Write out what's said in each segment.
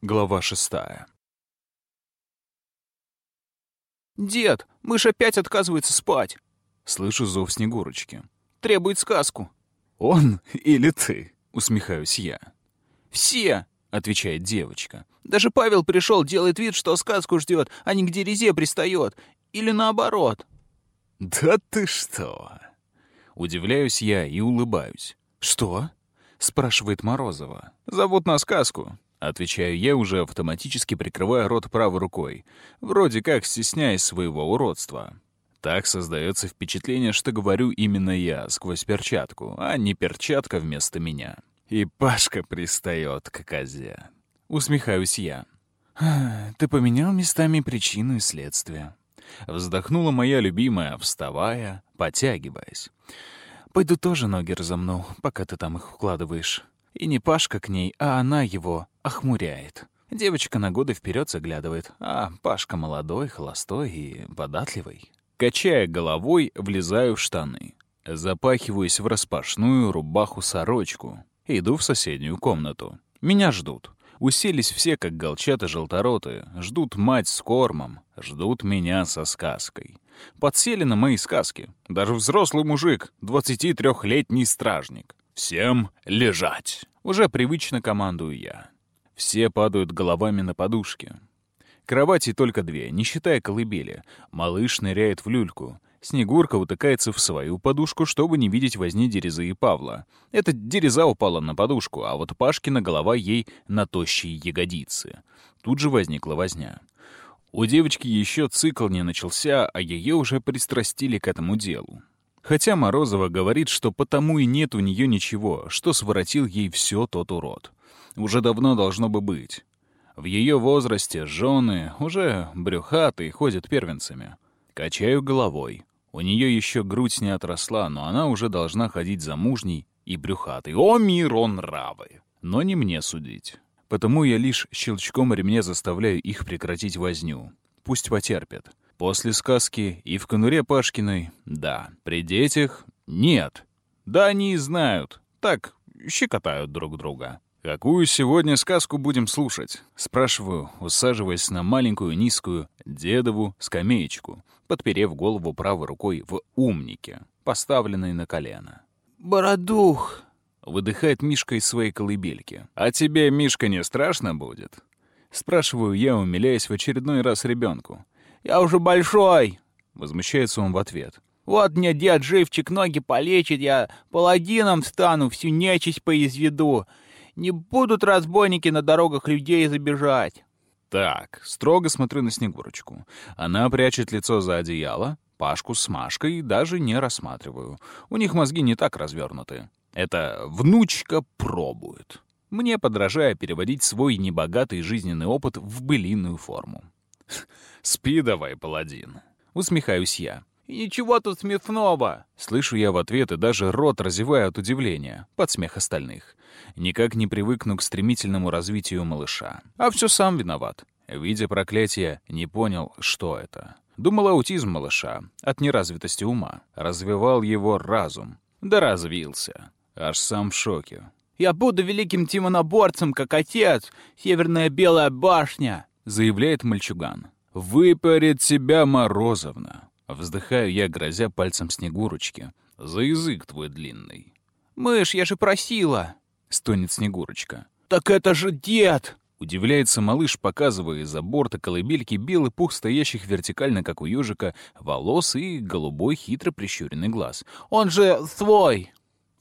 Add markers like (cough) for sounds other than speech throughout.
Глава шестая. «Дед, мышь опять отказывается спать!» Слышу зов Снегурочки. «Требует сказку!» «Он или ты?» — усмехаюсь я. «Все!» — отвечает девочка. «Даже Павел пришел, делает вид, что сказку ждет, а не к дерезе пристает. Или наоборот!» «Да ты что!» Удивляюсь я и улыбаюсь. «Что?» — спрашивает Морозова. «Зовут на сказку», — отвечаю я, уже автоматически прикрывая рот правой рукой, вроде как стесняясь своего уродства. Так создается впечатление, что говорю именно я сквозь перчатку, а не перчатка вместо меня. И Пашка пристает к козе. Усмехаюсь я. «Ты поменял местами причину и следствие». Вздохнула моя любимая, вставая, потягиваясь. «Пойду тоже ноги разомну, пока ты там их укладываешь». И не Пашка к ней, а она его охмуряет. Девочка на годы вперед заглядывает, а Пашка молодой, холостой и податливый. Качая головой, влезаю в штаны. Запахиваюсь в распашную рубаху-сорочку. Иду в соседнюю комнату. Меня ждут. Уселись все, как голчата желтороты. Ждут мать с кормом. Ждут меня со сказкой. Подсели на мои сказки. Даже взрослый мужик, 23-летний стражник. «Всем лежать!» Уже привычно командую я. Все падают головами на подушки. Кровати только две, не считая колыбели. Малыш ныряет в люльку. Снегурка утыкается в свою подушку, чтобы не видеть возни Дерезы и Павла. Эта Дереза упала на подушку, а вот Пашкина голова ей на тощие ягодицы. Тут же возникла возня. У девочки еще цикл не начался, а ее уже пристрастили к этому делу. Хотя Морозова говорит, что потому и нет у нее ничего, что своротил ей все тот урод. Уже давно должно бы быть. В ее возрасте жены уже брюхатые ходят первенцами. Качаю головой. У нее еще грудь не отросла, но она уже должна ходить замужней и брюхатой. О, мир, он нравы! Но не мне судить. Потому я лишь щелчком ремня заставляю их прекратить возню. Пусть потерпят. После сказки и в конуре Пашкиной — да. При детях — нет. Да они и знают. Так, щекотают друг друга. «Какую сегодня сказку будем слушать?» — спрашиваю, усаживаясь на маленькую низкую дедову скамеечку, подперев голову правой рукой в умнике, поставленной на колено. «Бородух!» — выдыхает Мишка из своей колыбельки. «А тебе, Мишка, не страшно будет?» Спрашиваю я, умиляясь в очередной раз ребенку. «Я уже большой!» — возмущается он в ответ. «Вот мне дед живчик ноги полечит, я паладином стану, всю нечисть поизведу. Не будут разбойники на дорогах людей забежать». Так, строго смотрю на Снегурочку. Она прячет лицо за одеяло, Пашку с Машкой даже не рассматриваю. У них мозги не так развернуты. Это внучка пробует. Мне, подражая, переводить свой небогатый жизненный опыт в былинную форму. «Спи давай, паладин», — усмехаюсь я. «И ничего тут смешного!» Слышу я в ответ и даже рот разеваю от удивления, под смех остальных. Никак не привыкну к стремительному развитию малыша. А все сам виноват. Видя проклятие, не понял, что это. Думал аутизм малыша от неразвитости ума. Развивал его разум. Да развился. Аж сам в шоке. «Я буду великим тимоноборцем, как отец! Северная Белая башня!» — заявляет мальчуган. «Выпарит себя Морозовна!» Вздыхаю я, грозя пальцем Снегурочки. «За язык твой длинный!» «Мышь, я же просила!» — стонет Снегурочка. «Так это же дед!» Удивляется малыш, показывая из-за борта колыбельки белый пух стоящих вертикально, как у ежика, волос и голубой хитро прищуренный глаз. «Он же свой!»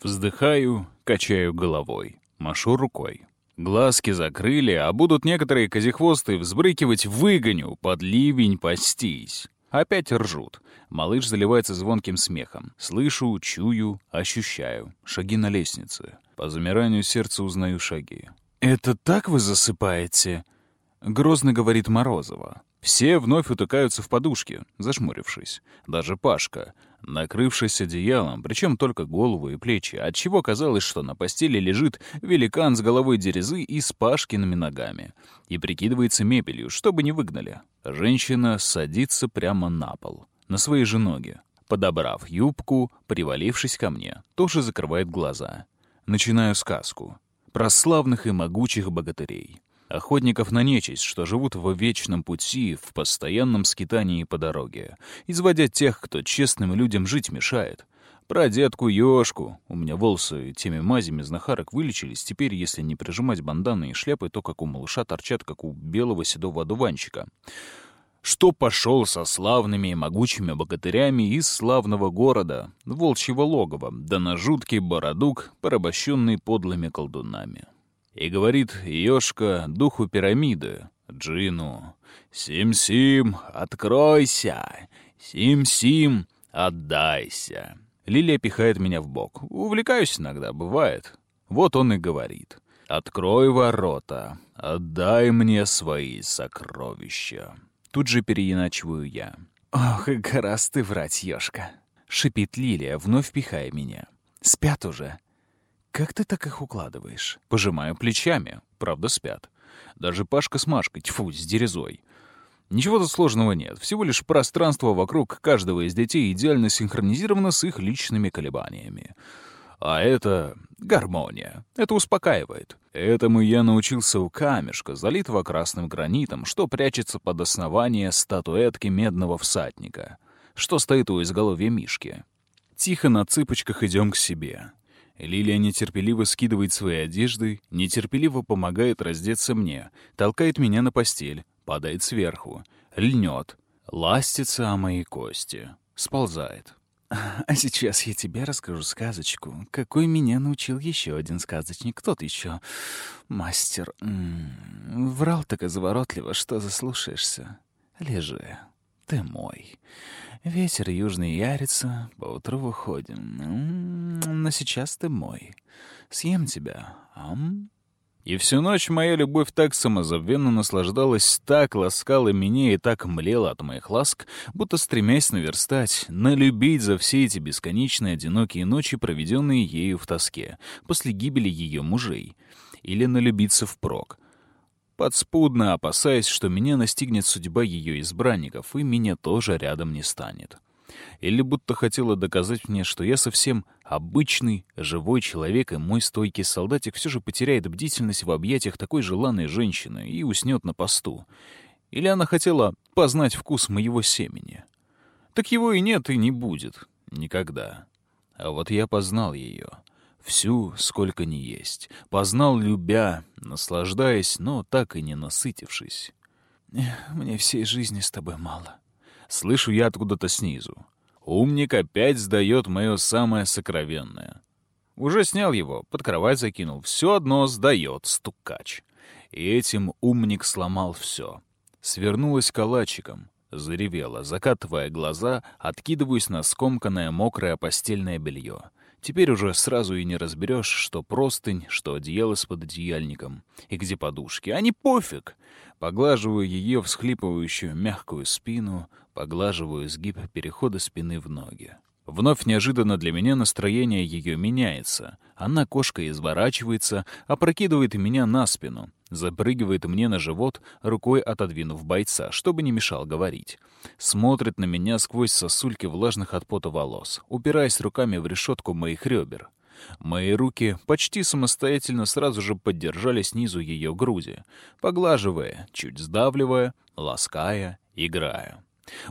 Вздыхаю, качаю головой, машу рукой. Глазки закрыли, а будут некоторые козехвосты взбрыкивать «выгоню», под ливень пастись. Опять ржут. Малыш заливается звонким смехом. Слышу, чую, ощущаю. Шаги на лестнице. По замиранию сердца узнаю шаги. «Это так вы засыпаете?» — грозно говорит Морозова. Все вновь утыкаются в подушки, зашмурившись. Даже Пашка, накрывшись одеялом, причем только голову и плечи, отчего казалось, что на постели лежит великан с головой дерезы и с Пашкиными ногами, и прикидывается мебелью, чтобы не выгнали. Женщина садится прямо на пол, на свои же ноги. Подобрав юбку, привалившись ко мне, тоже закрывает глаза. Начинаю сказку про славных и могучих богатырей. Охотников на нечисть, что живут во вечном пути, в постоянном скитании по дороге, изводя тех, кто честным людям жить мешает. Про детку Ёшку. У меня волосы теми мазями знахарок вылечились. Теперь, если не прижимать банданы и шляпы, то как у малыша торчат, как у белого седого одуванчика. Что пошел со славными и могучими богатырями из славного города, волчьего логова, да на жуткий бородук, порабощенный подлыми колдунами. И говорит Ёшка духу пирамиды, Джину, «Сим-Сим, откройся! Сим-Сим, отдайся!» Лилия пихает меня в бок. Увлекаюсь иногда, бывает. Вот он и говорит. «Открой ворота, отдай мне свои сокровища». Тут же переиначиваю я. «Ох, гораздо ты врать, ёшка!» — шипит Лилия, вновь пихая меня. «Спят уже. Как ты так их укладываешь?» Пожимаю плечами. Правда, спят. Даже Пашка с Машкой, тьфу, с дерезой. Ничего-то сложного нет. Всего лишь пространство вокруг каждого из детей идеально синхронизировано с их личными колебаниями. А это гармония. Это успокаивает. Этому я научился у камешка, залитого красным гранитом, что прячется под основание статуэтки медного всадника, что стоит у изголовья Мишки. Тихо на цыпочках идем к себе. Лилия нетерпеливо скидывает свои одежды, нетерпеливо помогает раздеться мне, толкает меня на постель, падает сверху, льнет, ластится о мои кости, сползает. (laughs) А сейчас я тебе расскажу сказочку, какой меня научил еще один сказочник. Тот еще мастер. М -м, врал так изворотливо, что заслушаешься. Лежи, ты мой. Ветер южный ярится, поутру выходим. М -м, но сейчас ты мой. Съем тебя, ам? И всю ночь моя любовь так самозабвенно наслаждалась, так ласкала меня и так млела от моих ласк, будто стремясь наверстать, налюбить за все эти бесконечные одинокие ночи, проведенные ею в тоске, после гибели ее мужей, или налюбиться впрок, подспудно опасаясь, что меня настигнет судьба ее избранников, и меня тоже рядом не станет или будто хотела доказать мне, что я совсем обычный, живой человек, и мой стойкий солдатик все же потеряет бдительность в объятиях такой желанной женщины и уснет на посту. Или она хотела познать вкус моего семени. Так его и нет, и не будет. Никогда. А вот я познал ее. Всю, сколько ни есть. Познал, любя, наслаждаясь, но так и не насытившись. «Мне всей жизни с тобой мало», Слышу я откуда-то снизу. Умник опять сдает мое самое сокровенное. Уже снял его, под кровать закинул. Все одно сдает стукач. И этим умник сломал все. Свернулась калачиком, заревела, закатывая глаза, откидываюсь на скомканное мокрое постельное белье. Теперь уже сразу и не разберешь, что простынь, что одеяло с пододеяльником, и где подушки. А не пофиг! Поглаживаю ее всхлипывающую мягкую спину, поглаживаю сгиб перехода спины в ноги. Вновь неожиданно для меня настроение ее меняется. Она кошка изворачивается, опрокидывает меня на спину, запрыгивает мне на живот, рукой отодвинув бойца, чтобы не мешал говорить. Смотрит на меня сквозь сосульки влажных от пота волос, упираясь руками в решетку моих ребер. Мои руки почти самостоятельно сразу же поддержали снизу ее груди, поглаживая, чуть сдавливая, лаская, играя.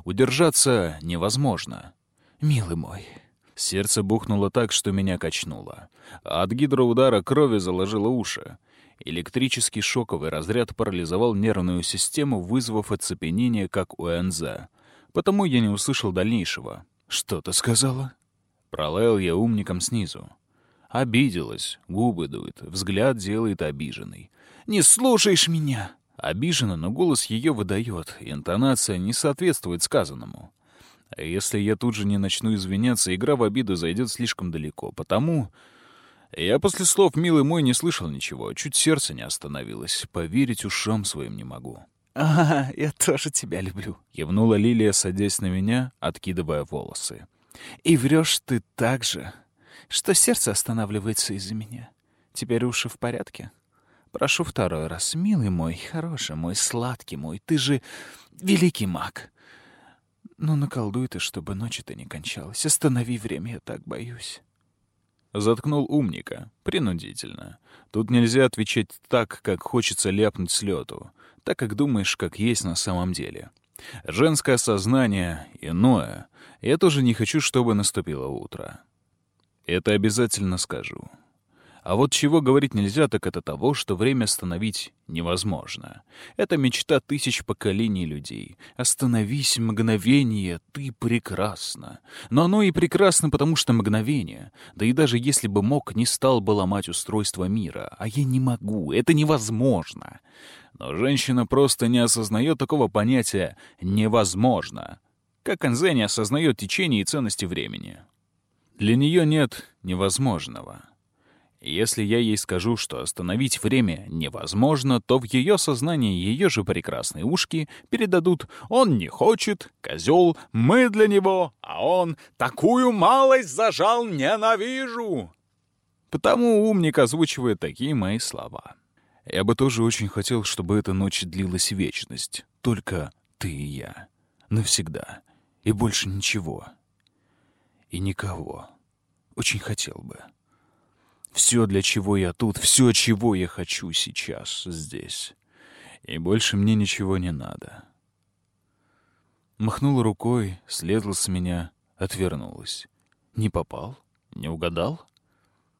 Удержаться невозможно. «Милый мой». Сердце бухнуло так, что меня качнуло. От гидроудара крови заложило уши. Электрический шоковый разряд парализовал нервную систему, вызвав оцепенение, как у НЗ. Потому я не услышал дальнейшего. «Что ты сказала?» Пролаял я умником снизу. Обиделась, губы дует, взгляд делает обиженный. «Не слушаешь меня!» Обижена, но голос ее выдает, интонация не соответствует сказанному. А если я тут же не начну извиняться, игра в обиду зайдет слишком далеко. Потому я после слов «милый мой» не слышал ничего, чуть сердце не остановилось. Поверить ушам своим не могу. «А, я тоже тебя люблю», — кивнула Лилия, садясь на меня, откидывая волосы. «И врешь ты так же, что сердце останавливается из-за меня. Теперь уши в порядке? Прошу второй раз, милый мой, хороший мой, сладкий мой, ты же великий маг. Ну, наколдуй ты, чтобы ночи-то не кончалась. Останови время, я так боюсь». Заткнул умника. Принудительно. Тут нельзя отвечать так, как хочется ляпнуть с лету. Так, как думаешь, как есть на самом деле. Женское сознание иное. Я тоже не хочу, чтобы наступило утро. Это обязательно скажу. А вот чего говорить нельзя, так это того, что время остановить невозможно. Это мечта тысяч поколений людей. Остановись, мгновение, ты прекрасна. Но оно и прекрасно, потому что мгновение. Да и даже если бы мог, не стал бы ломать устройство мира. А я не могу, это невозможно. Но женщина просто не осознает такого понятия «невозможно», как Энзе не осознает течение и ценности времени. Для нее нет невозможного. Если я ей скажу, что остановить время невозможно, то в ее сознании ее же прекрасные ушки передадут «Он не хочет, козел, мы для него, а он такую малость зажал, ненавижу!» Потому умник озвучивает такие мои слова. Я бы тоже очень хотел, чтобы эта ночь длилась вечность. Только ты и я. Навсегда. И больше ничего. И никого. Очень хотел бы. Все, для чего я тут, все, чего я хочу сейчас, здесь. И больше мне ничего не надо. Махнула рукой, слезла с меня, отвернулась. Не попал? Не угадал?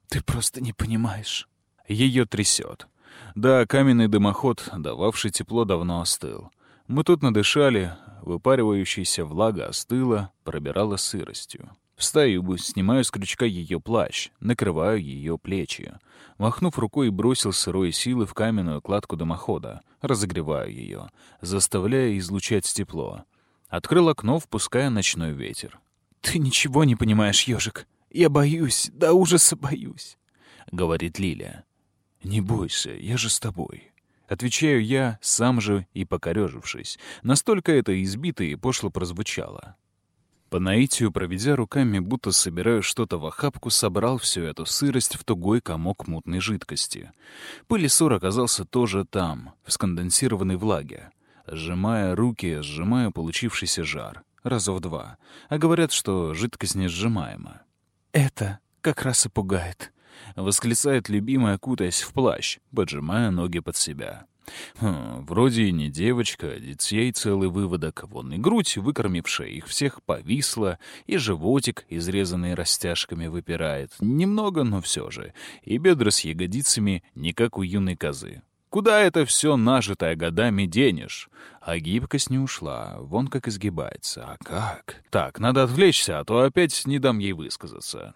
Ты просто не понимаешь. Ее трясет. Да, каменный дымоход, дававший тепло, давно остыл. Мы тут надышали, выпаривающаяся влага остыла, пробирала сыростью. Встаю, снимаю с крючка ее плащ, накрываю ее плечи. Махнув рукой, бросил сырой силы в каменную кладку дымохода, разогреваю ее, заставляя излучать тепло. Открыл окно, впуская ночной ветер. «Ты ничего не понимаешь, ежик. Я боюсь, до ужаса боюсь», — говорит Лиля. «Не бойся, я же с тобой». Отвечаю я, сам же и покорежившись. Настолько это избито и пошло прозвучало. По наитию, проведя руками, будто собираю что-то в охапку, собрал всю эту сырость в тугой комок мутной жидкости. Пылесор оказался тоже там, в сконденсированной влаге. Сжимая руки, сжимая получившийся жар. Раза в два. А говорят, что жидкость не сжимаема. «Это как раз и пугает», — восклицает любимая, кутаясь в плащ, поджимая ноги под себя. Хм, вроде и не девочка, а детей целый выводок. Вон и грудь, выкормившая их всех, повисла, и животик, изрезанный растяжками, выпирает. Немного, но все же. И бедра с ягодицами не как у юной козы. Куда это все нажитое годами денешь? А гибкость не ушла, вон как изгибается. А как? Так, надо отвлечься, а то опять не дам ей высказаться.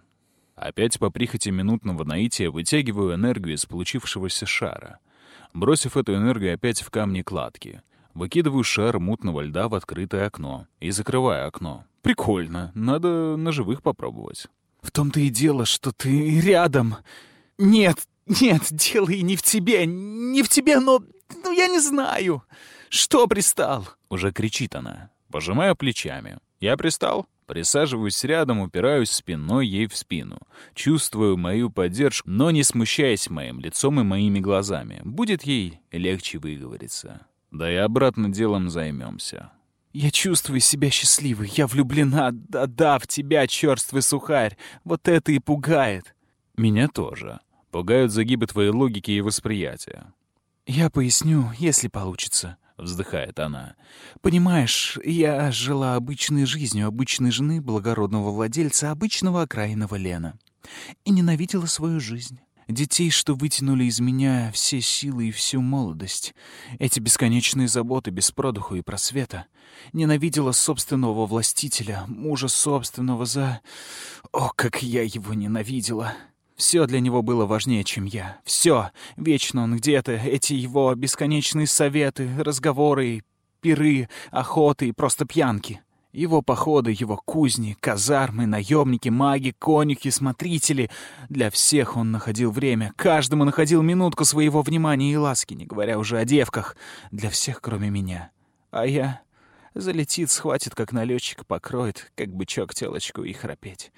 Опять по прихоти минутного наития вытягиваю энергию из получившегося шара — бросив эту энергию опять в камни кладки. Выкидываю шар мутного льда в открытое окно и закрываю окно. Прикольно, надо на живых попробовать. «В том-то и дело, что ты рядом. Нет, нет, дело и не в тебе, не в тебе, но... Ну, я не знаю. Что пристал?» Уже кричит она, пожимая плечами. «Я пристал?» Присаживаюсь рядом, упираюсь спиной ей в спину. Чувствую мою поддержку, но не смущаясь моим лицом и моими глазами. Будет ей легче выговориться. Да и обратно делом займемся. «Я чувствую себя счастливой. Я влюблена. Да-да, в тебя, черствый сухарь. Вот это и пугает». «Меня тоже. Пугают загибы твоей логики и восприятия». «Я поясню, если получится», вздыхает она. «Понимаешь, я жила обычной жизнью обычной жены благородного владельца обычного окраинного Лена. И ненавидела свою жизнь. Детей, что вытянули из меня все силы и всю молодость. Эти бесконечные заботы без продуху и просвета. Ненавидела собственного властителя, мужа собственного за... О, как я его ненавидела!» Все для него было важнее, чем я. Все. Вечно он где-то. Эти его бесконечные советы, разговоры, пиры, охоты и просто пьянки. Его походы, его кузни, казармы, наемники, маги, конюхи, смотрители. Для всех он находил время. Каждому находил минутку своего внимания и ласки, не говоря уже о девках. Для всех, кроме меня. А я... Залетит, схватит, как налетчик, покроет, как бычок телочку и храпеть.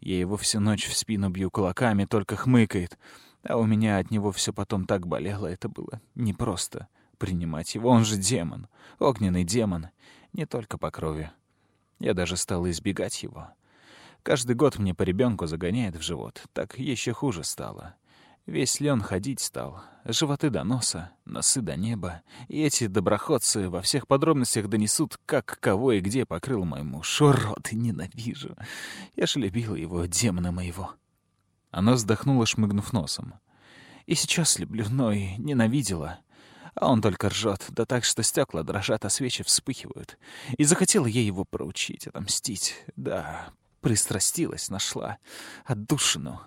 Я его всю ночь в спину бью кулаками, только хмыкает. А у меня от него все потом так болело, это было непросто принимать его. Он же демон, огненный демон, не только по крови. Я даже стал избегать его. Каждый год мне по ребенку загоняет в живот. Так еще хуже стало. Весь лен ходить стал. Животы до носа, носы до неба. И эти доброходцы во всех подробностях донесут, как, кого и где покрыл мой муж. Урод, ненавижу. Я ж любила его, демона моего. Она вздохнула, шмыгнув носом. И сейчас люблю, но и ненавидела. А он только ржет, да так, что стекла дрожат, а свечи вспыхивают. И захотела ей его проучить, отомстить. Да, пристрастилась, нашла. Отдушину.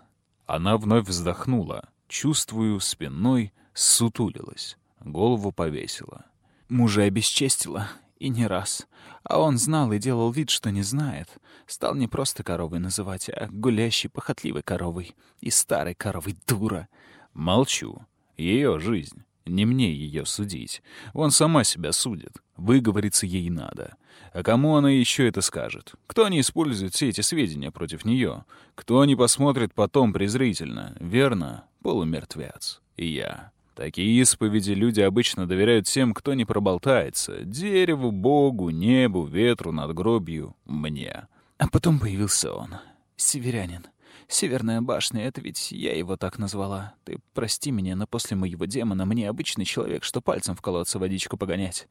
Она вновь вздохнула. Чувствую, спиной сутулилась. Голову повесила. Мужа обесчестила. И не раз. А он знал и делал вид, что не знает. Стал не просто коровой называть, а гулящей, похотливой коровой. И старой коровой дура. Молчу. Ее жизнь. Не мне ее судить. Он сама себя судит. Выговориться ей надо. А кому она еще это скажет? Кто не использует все эти сведения против нее? Кто не посмотрит потом презрительно? Верно? Полумертвец. И я. Такие исповеди люди обычно доверяют тем, кто не проболтается. Дереву, Богу, небу, ветру, надгробью, мне. А потом появился он. Северянин. Северная башня — это ведь я его так назвала. Ты прости меня, но после моего демона мне обычный человек, что пальцем в колодце водичку погонять.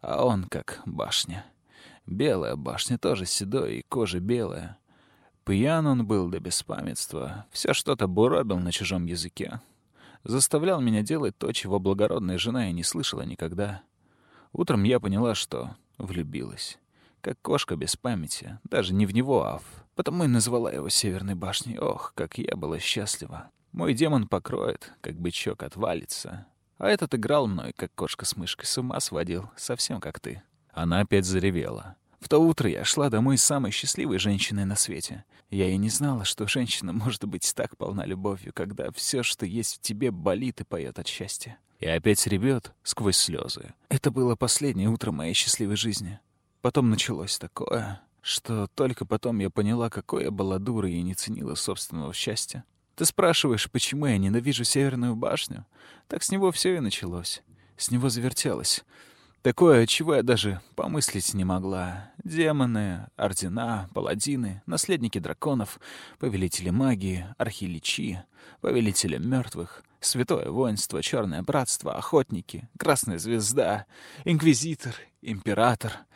А он как башня. Белая башня, тоже седой, и кожа белая. Пьян он был до беспамятства. Все что-то буробил на чужом языке. Заставлял меня делать то, чего благородная жена и не слышала никогда. Утром я поняла, что влюбилась. Как кошка без памяти. Даже не в него, а в Потому и назвала его Северной башней. Ох, как я была счастлива. Мой демон покроет, как бычок отвалится. А этот играл мной, как кошка с мышкой, с ума сводил, совсем как ты. Она опять заревела. В то утро я шла домой самой счастливой женщиной на свете. Я и не знала, что женщина может быть так полна любовью, когда все, что есть в тебе, болит и поет от счастья. И опять ревет сквозь слезы. Это было последнее утро моей счастливой жизни. Потом началось такое что только потом я поняла, какой я была дурой и не ценила собственного счастья. Ты спрашиваешь, почему я ненавижу Северную башню? Так с него все и началось. С него завертелось. Такое, чего я даже помыслить не могла. Демоны, ордена, паладины, наследники драконов, повелители магии, архиличи, повелители мертвых, святое воинство, черное братство, охотники, красная звезда, инквизитор, император —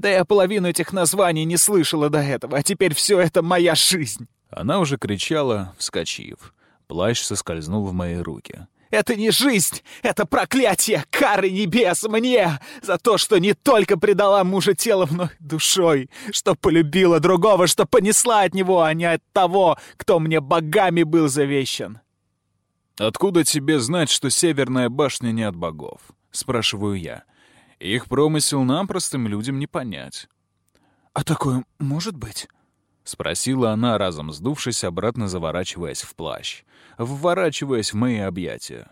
да я половину этих названий не слышала до этого, а теперь все это моя жизнь!» Она уже кричала, вскочив. Плащ соскользнул в мои руки. «Это не жизнь! Это проклятие! Кары небес мне! За то, что не только предала мужа телом, но и душой! Что полюбила другого, что понесла от него, а не от того, кто мне богами был завещан!» «Откуда тебе знать, что Северная башня не от богов?» — спрашиваю я. Их промысел нам, простым людям, не понять. «А такое может быть?» — спросила она, разом сдувшись, обратно заворачиваясь в плащ, вворачиваясь в мои объятия.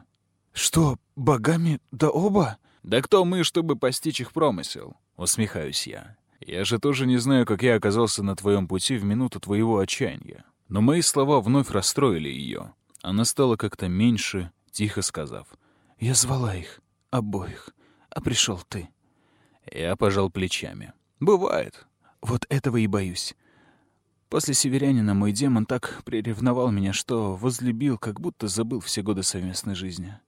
«Что, богами да оба?» «Да кто мы, чтобы постичь их промысел?» — усмехаюсь я. «Я же тоже не знаю, как я оказался на твоем пути в минуту твоего отчаяния». Но мои слова вновь расстроили ее. Она стала как-то меньше, тихо сказав. «Я звала их, обоих а пришел ты. Я пожал плечами. Бывает. Вот этого и боюсь. После северянина мой демон так приревновал меня, что возлюбил, как будто забыл все годы совместной жизни.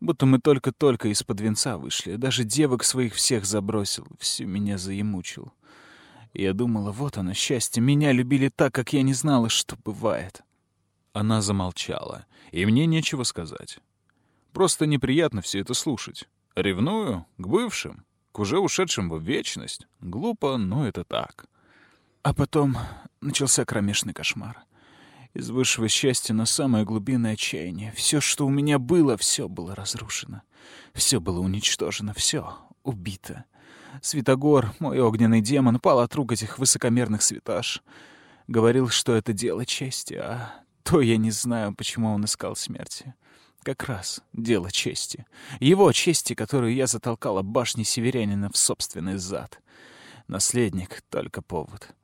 Будто мы только-только из-под венца вышли. Даже девок своих всех забросил, всю меня заемучил. я думала, вот оно, счастье. Меня любили так, как я не знала, что бывает. Она замолчала, и мне нечего сказать. Просто неприятно все это слушать. Ревную? К бывшим? К уже ушедшим в вечность? Глупо, но это так. А потом начался кромешный кошмар. Из высшего счастья на самое глубинное отчаяние. Все, что у меня было, все было разрушено. Все было уничтожено, все убито. Святогор, мой огненный демон, пал от рук этих высокомерных святаш. Говорил, что это дело чести, а то я не знаю, почему он искал смерти. Как раз дело чести. Его чести, которую я затолкала башни северянина в собственный зад. Наследник — только повод.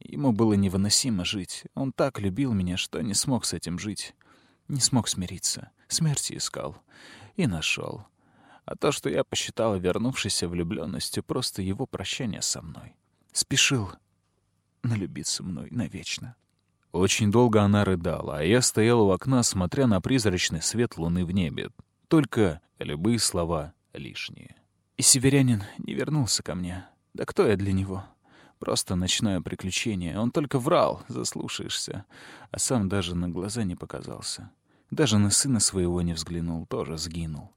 Ему было невыносимо жить. Он так любил меня, что не смог с этим жить. Не смог смириться. Смерти искал. И нашел. А то, что я посчитала вернувшейся влюбленностью, просто его прощание со мной. Спешил. налюбиться мной навечно. Очень долго она рыдала, а я стоял у окна, смотря на призрачный свет луны в небе. Только любые слова лишние. И северянин не вернулся ко мне. Да кто я для него? Просто ночное приключение. Он только врал, заслушаешься. А сам даже на глаза не показался. Даже на сына своего не взглянул, тоже сгинул.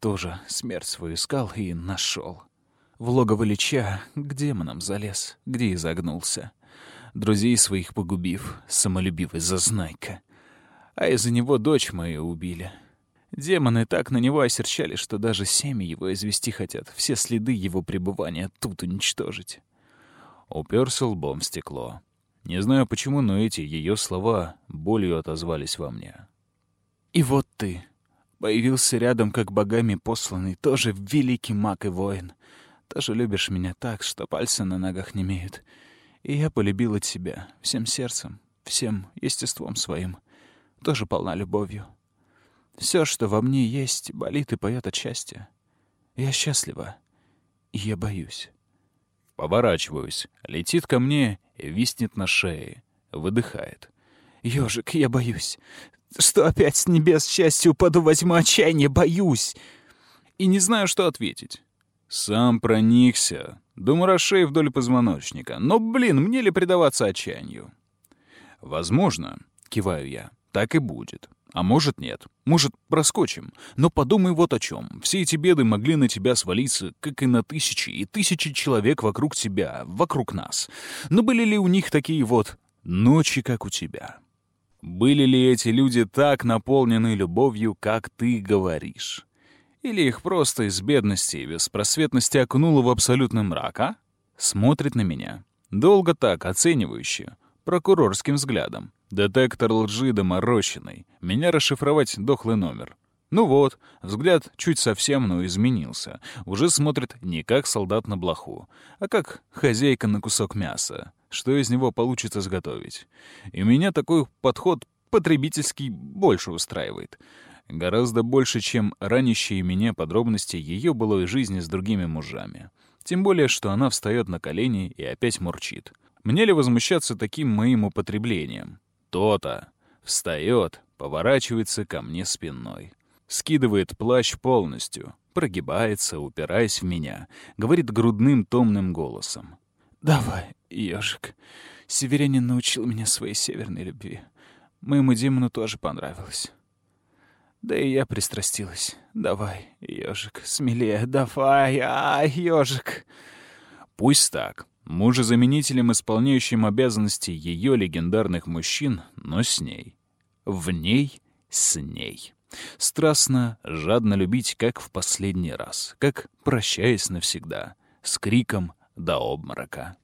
Тоже смерть свою искал и нашел. В логово Лича к демонам залез, где изогнулся. Друзей своих погубив, самолюбивый зазнайка. А из-за него дочь мою убили. Демоны так на него осерчали, что даже семьи его извести хотят, все следы его пребывания тут уничтожить. Уперся лбом в стекло. Не знаю почему, но эти ее слова болью отозвались во мне. «И вот ты, появился рядом, как богами посланный, тоже великий маг и воин. Тоже любишь меня так, что пальцы на ногах не имеют. И я полюбила тебя всем сердцем, всем естеством своим. Тоже полна любовью. Все, что во мне есть, болит и поет от счастья. Я счастлива, и я боюсь. Поворачиваюсь. Летит ко мне виснет на шее. Выдыхает. «Ёжик, я боюсь. Что опять с небес счастья упаду, возьму отчаяние, боюсь!» И не знаю, что ответить. Сам проникся. До мурашей вдоль позвоночника. Но, блин, мне ли предаваться отчаянию? Возможно, киваю я, так и будет. А может, нет. Может, проскочим. Но подумай вот о чем. Все эти беды могли на тебя свалиться, как и на тысячи и тысячи человек вокруг тебя, вокруг нас. Но были ли у них такие вот ночи, как у тебя? Были ли эти люди так наполнены любовью, как ты говоришь? Или их просто из бедности и беспросветности окунуло в абсолютный мрак, а? Смотрит на меня. Долго так, оценивающе, прокурорским взглядом. Детектор лжи доморощенный. Меня расшифровать дохлый номер. Ну вот, взгляд чуть совсем, но изменился. Уже смотрит не как солдат на блоху, а как хозяйка на кусок мяса. Что из него получится сготовить? И меня такой подход потребительский больше устраивает. Гораздо больше, чем ранящие меня подробности ее былой жизни с другими мужами. Тем более, что она встает на колени и опять мурчит. Мне ли возмущаться таким моим употреблением? То-то. Встает, поворачивается ко мне спиной. Скидывает плащ полностью, прогибается, упираясь в меня, говорит грудным томным голосом. «Давай, ежик. Северянин научил меня своей северной любви. Моему демону тоже понравилось. Да и я пристрастилась. Давай, ежик, смелее, давай, а, ежик. Пусть так мужезаменителем, исполняющим обязанности ее легендарных мужчин, но с ней. В ней с ней. Страстно, жадно любить, как в последний раз, как прощаясь навсегда, с криком до обморока.